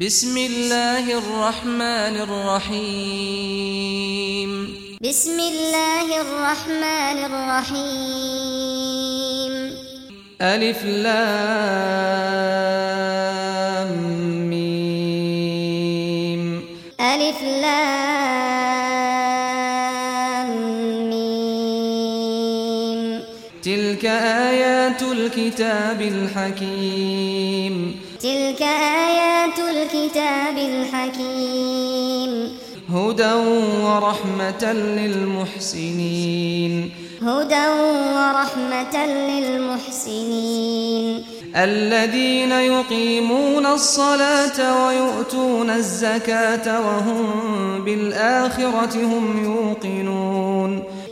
بسم الله الرحمن الرحيم بسم الله الرحمن الرحيم الف لام ميم الف لام ميم تلك ايات الكتاب الحكيم كِتَابٍ الحكيم هُدًى وَرَحْمَةً لِلْمُحْسِنِينَ. هُدًى وَرَحْمَةً لِلْمُحْسِنِينَ. الَّذِينَ يُقِيمُونَ الصَّلَاةَ وَيُؤْتُونَ الزَّكَاةَ وَهُمْ بِالْآخِرَةِ هُمْ يُوقِنُونَ.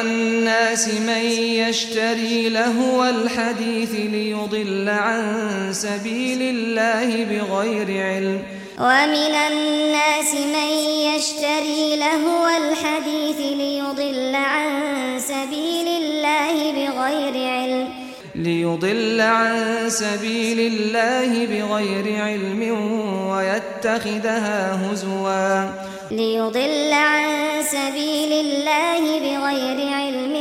الناس من يشتري لهو الحديث ليضل عن سبيل الله بغير علم. ومن الناس من يشتري لهو الحديث ليضل عن ليضل عن سبيل الله بغير علم ويتخذها هزوا. ليضل عن سبيل الله بغير علم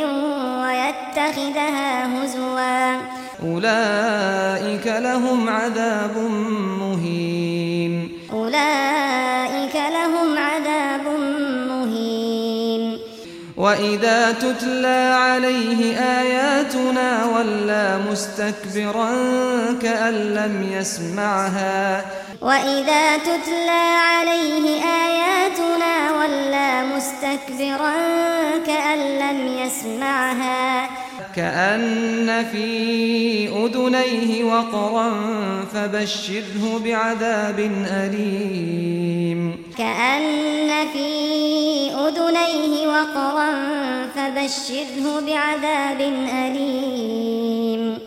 ويتخذها هزوا. أولئك لهم عذاب مهين. وَإِذَا تُتْلَى عَلَيْهِ آيَاتُنَا وَلَّا مُسْتَكْبِرًا كَأَن لَّمْ يَسْمَعْهَا ۖ وَإِذَا تُتْلَى عَلَيْهِ آيَاتُنَا وَلَّى مُسْتَكْبِرًا كَأَن لَّمْ يَسْمَعْهَا كَأَنَّ فِي أُذُنَيْهِ وَقْرًا فَبَشِّرْهُ بِعَذَابٍ أَلِيمٍ كَأَنَّ فِي أُذُنَيْهِ وَقْرًا فَبَشِّرْهُ بِعَذَابٍ أَلِيمٍ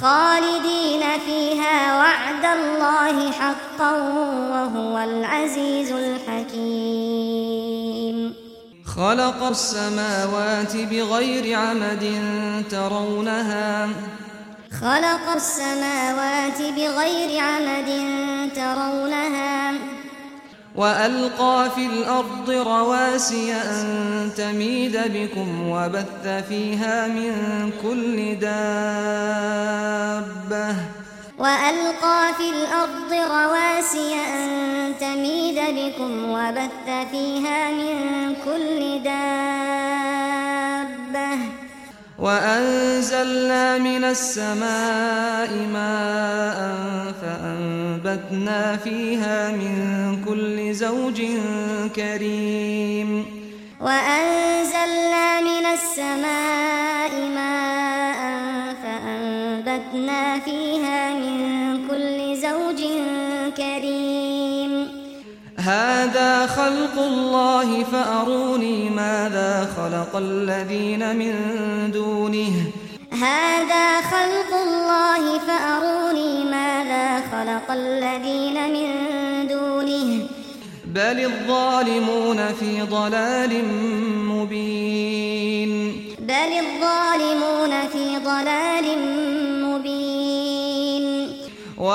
خالدين فيها وعد الله حقا وهو العزيز الحكيم. خلق السماوات بغير عمد ترونها. خلق السماوات بغير عمد ترونها. وألقى في الأرض رواسي أن تميد بكم وبث فيها من كل دابة وألقى في الأرض رواسي أن تميد بكم وبث فيها من كل دابة وأنزلنا من السماء ماء فأنبتنا فيها من كل زوج كريم وأنزلنا من السماء ماء فأنبتنا فيها من كل زوج كريم هذا خلق الله فأروني ماذا خلق الذين من دونه. هذا خلق الله فأروني ماذا خلق الذين من دونه. بل الظالمون في ضلال مبين. بل الظالمون في ضلال مبين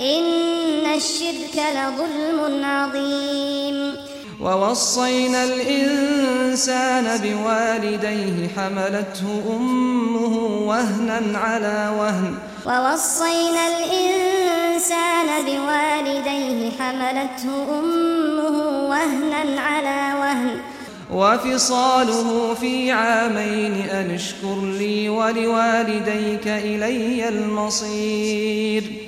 إن الشرك لظلم عظيم. ووصينا الإنسان بوالديه حملته أمه وهنا على وهن. ووصينا الإنسان بوالديه حملته أمه وهنا على وهن. وفصاله في عامين أن اشكر لي ولوالديك إلي المصير.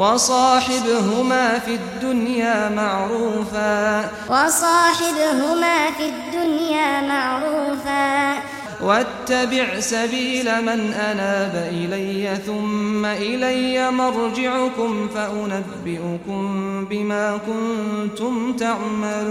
وصاحبهما في الدنيا معروفا. وصاحبهما في الدنيا معروفا. واتبع سبيل من أناب إلي ثم إلي مرجعكم فأنبئكم بما كنتم تعملون.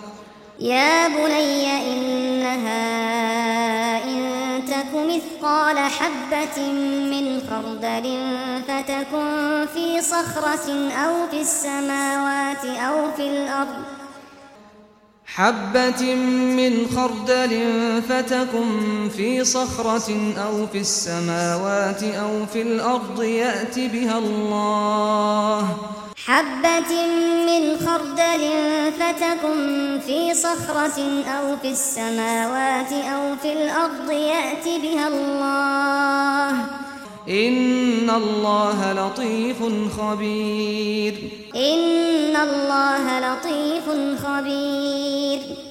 يا بني إنها إن تكم مثقال حبة من خردل فتكن في صخرة أو في السماوات أو في الأرض. حبة من خردل فتكن في صخرة أو في السماوات أو في الأرض يأتي بها الله. حبة من خردل فتكن في صخرة أو في السماوات أو في الأرض يأتي بها الله. إن الله لطيف خبير. إن الله لطيف خبير.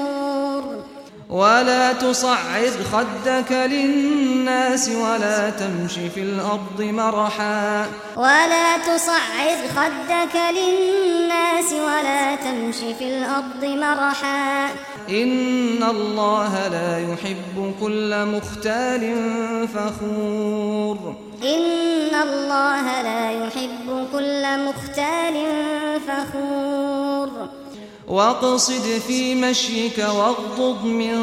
ولا تصعد خدك للناس ولا تمشي في الأرض مرحا. ولا تصعد خدك للناس ولا تمشي في الأرض مرحا. إن الله لا يحب كل مختال فخور. إن الله لا يحب كل مختال فخور. واقصد في مشيك واغضض من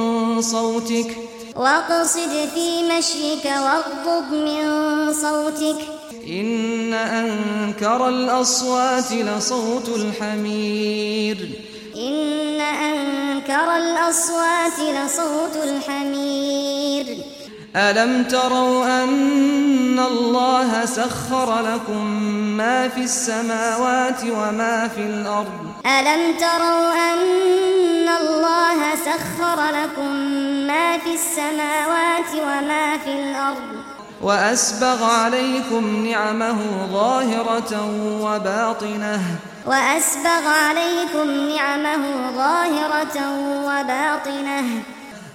صوتك. واقصد في مشيك واغضض من صوتك. إن أنكر الأصوات لصوت الحمير. إن أنكر الأصوات لصوت الحمير. ألم تروا أن الله سخر لكم ما في السماوات وما في الأرض ألم تروا أن الله سخر لكم ما في السماوات وما في الأرض وأسبغ عليكم نعمه ظاهرة وباطنة وأسبغ عليكم نعمه ظاهرة وباطنة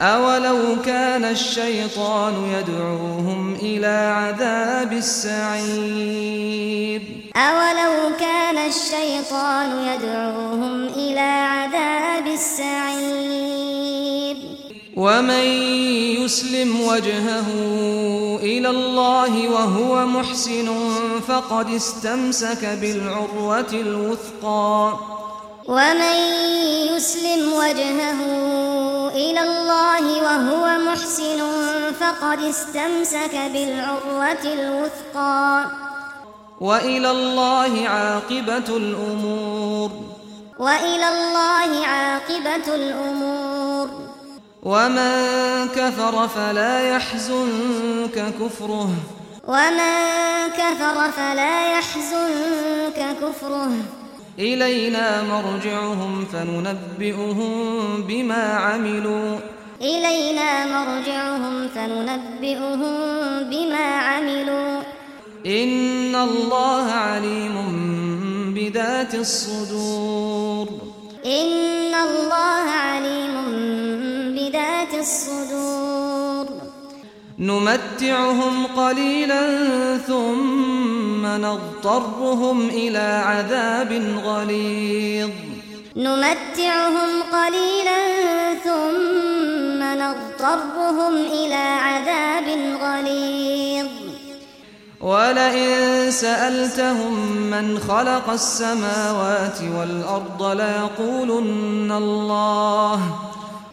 أولو كان الشيطان يدعوهم إلى عذاب السعير. أولو كان الشيطان يدعوهم إلى عذاب السعير. ومن يسلم وجهه إلى الله وهو محسن فقد استمسك بالعروة الوثقى. ومن يسلم وجهه إلى الله وهو محسن فقد استمسك بالعروه الوثقى. والى الله عاقبه الأمور. والى الله عاقبه الأمور. ومن كفر فلا يحزنك كفره. ومن كفر فلا يحزنك كفره. إلينا مرجعهم فننبئهم بما عملوا. إلينا مرجعهم فننبئهم بما عملوا. إن الله عليم بذات الصدور. إن الله عليم بذات الصدور. نمتعهم قليلا ثم نضطرهم إلى عذاب غليظ نمتعهم قليلا ثم نضطرهم إلى عذاب غليظ ولئن سألتهم من خلق السماوات والأرض ليقولن الله ولئن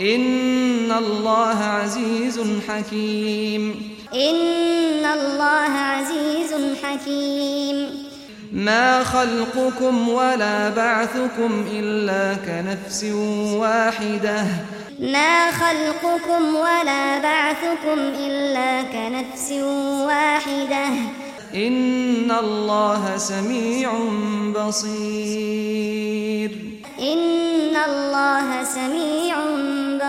ان الله عزيز حكيم ان الله عزيز حكيم ما خلقكم ولا بعثكم الا كنفس واحدة ما خلقكم ولا بعثكم الا كنفس واحدة ان الله سميع بصير ان الله سميع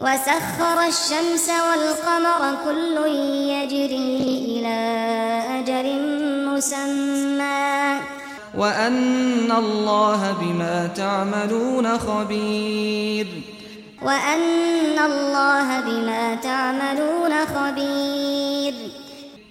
وسخر الشمس والقمر كل يجري إلى أجر مسمى. وأن الله بما تعملون خبير. وأن الله بما تعملون خبير.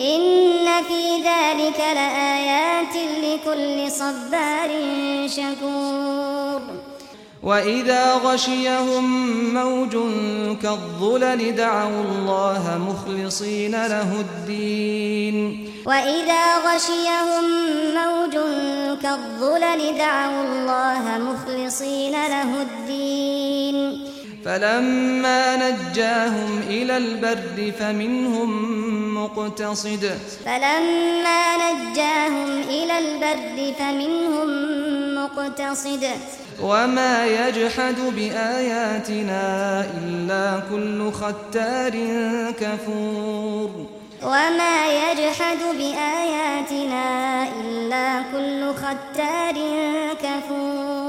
إن في ذلك لآيات لكل صبار شكور. وإذا غشيهم موج كالظلل دعوا الله مخلصين له الدين. وإذا غشيهم موج كالظلل دعوا الله مخلصين له الدين. فلما نجاهم إلى البرد فمنهم مقتصد. فلما نجاهم إلى البرد فمنهم مقتصد. وما يجحد بآياتنا إلا كل ختار كفور. وما يجحد بآياتنا إلا كل ختار كفور.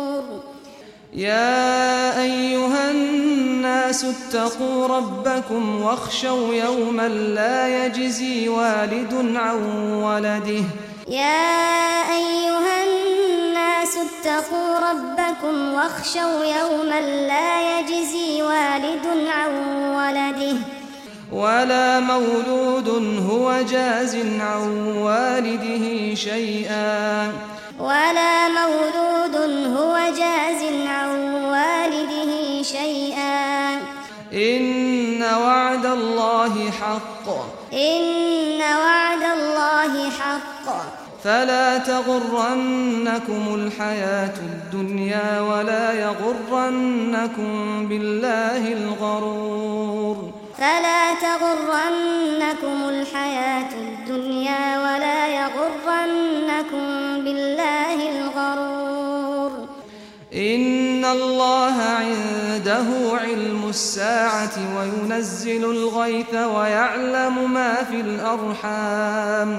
يا أيها الناس اتقوا ربكم واخشوا يوما لا يجزي والد عن ولده. يا أيها الناس اتقوا ربكم واخشوا يوما لا يجزي والد عن ولده. ولا مولود هو جاز عن والده شيئا. ولا مولود هو جاز عن والده شيئا. إن وعد الله حق. إن وعد الله حق. فلا تغرنكم الحياة الدنيا ولا يغرنكم بالله الغرور. فلا تغرنكم الحياة الدنيا ولا يغرنكم بالله الغرور. إن الله عنده علم الساعة وينزل الغيث ويعلم ما في الأرحام.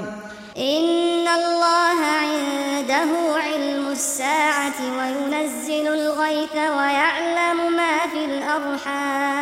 إن الله عنده علم الساعة وينزل الغيث ويعلم ما في الأرحام.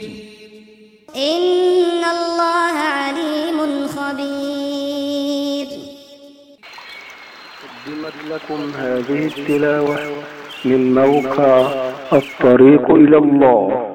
ان الله عليم خبير. قدمت لكم هذه التلاوة من موقع الطريق إلى الله.